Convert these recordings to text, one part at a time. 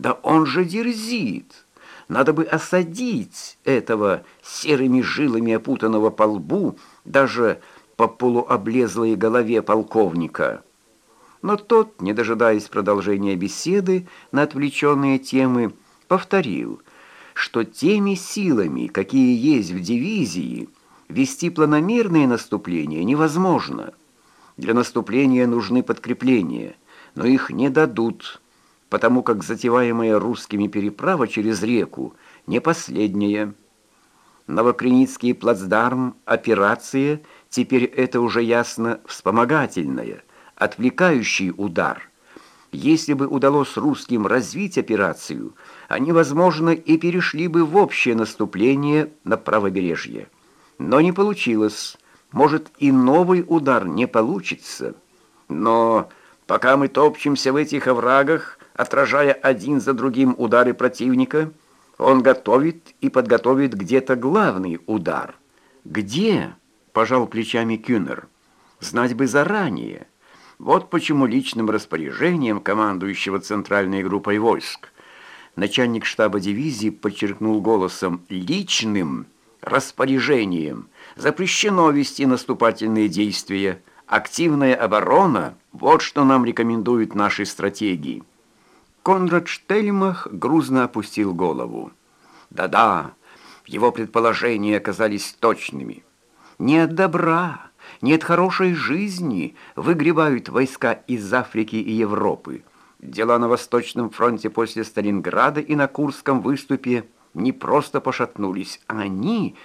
Да он же дерзит! Надо бы осадить этого серыми жилами опутанного по лбу, даже по полуоблезлой голове полковника. Но тот, не дожидаясь продолжения беседы на отвлеченные темы, повторил, что теми силами, какие есть в дивизии, вести планомерные наступления невозможно. Для наступления нужны подкрепления, но их не дадут, потому как затеваемая русскими переправа через реку не последняя. Новокреницкий плацдарм, операция, теперь это уже ясно, вспомогательная, отвлекающий удар. Если бы удалось русским развить операцию, они, возможно, и перешли бы в общее наступление на правобережье. Но не получилось. Может, и новый удар не получится. Но пока мы топчемся в этих оврагах, отражая один за другим удары противника, он готовит и подготовит где-то главный удар. «Где?» – пожал плечами Кюнер. «Знать бы заранее. Вот почему личным распоряжением командующего центральной группой войск начальник штаба дивизии подчеркнул голосом «личным распоряжением» запрещено вести наступательные действия. Активная оборона – вот что нам рекомендуют наши стратегии. Конрад Штельмах грузно опустил голову. Да-да, его предположения оказались точными. Не от добра, не от хорошей жизни выгребают войска из Африки и Европы. Дела на Восточном фронте после Сталинграда и на Курском выступе не просто пошатнулись, они...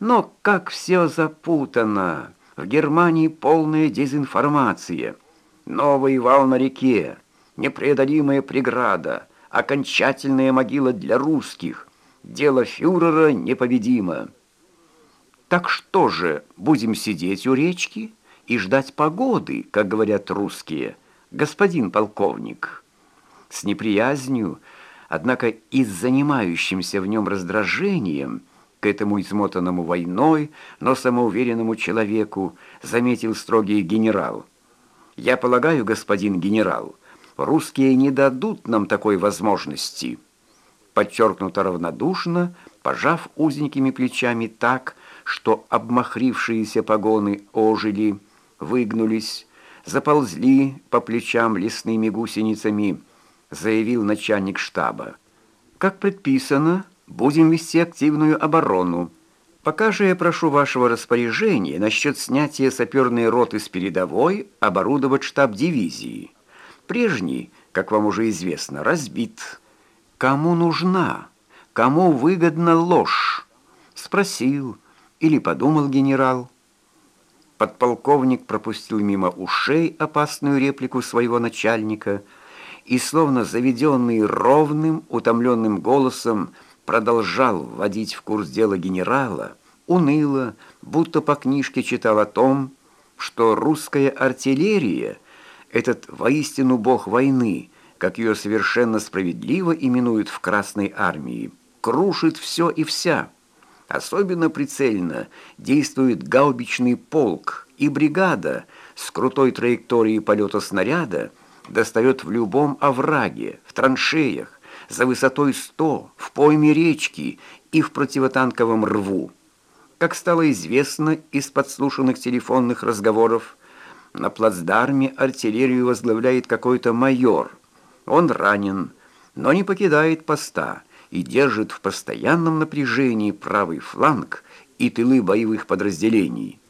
Но как все запутано! В Германии полная дезинформация. Новый вал на реке непреодолимая преграда, окончательная могила для русских. Дело фюрера непобедимо. Так что же, будем сидеть у речки и ждать погоды, как говорят русские, господин полковник? С неприязнью, однако и с занимающимся в нем раздражением, к этому измотанному войной, но самоуверенному человеку заметил строгий генерал. «Я полагаю, господин генерал, — русские не дадут нам такой возможности. Подчеркнуто равнодушно, пожав узенькими плечами так, что обмахрившиеся погоны ожили, выгнулись, заползли по плечам лесными гусеницами, заявил начальник штаба. Как предписано, будем вести активную оборону. Пока же я прошу вашего распоряжения насчет снятия саперной роты с передовой оборудовать штаб дивизии. Прежний, как вам уже известно, разбит. Кому нужна, кому выгодна ложь? Спросил или подумал генерал. Подполковник пропустил мимо ушей опасную реплику своего начальника и, словно заведенный ровным, утомленным голосом, продолжал вводить в курс дела генерала, уныло, будто по книжке читал о том, что русская артиллерия — этот воистину бог войны, как ее совершенно справедливо именуют в Красной армии, крушит все и вся. Особенно прицельно действует гаубичный полк и бригада с крутой траекторией полета снаряда достает в любом овраге, в траншеях, за высотой 100, в пойме речки и в противотанковом рву. Как стало известно из подслушанных телефонных разговоров, на плацдарме артиллерию возглавляет какой-то майор. Он ранен, но не покидает поста и держит в постоянном напряжении правый фланг и тылы боевых подразделений.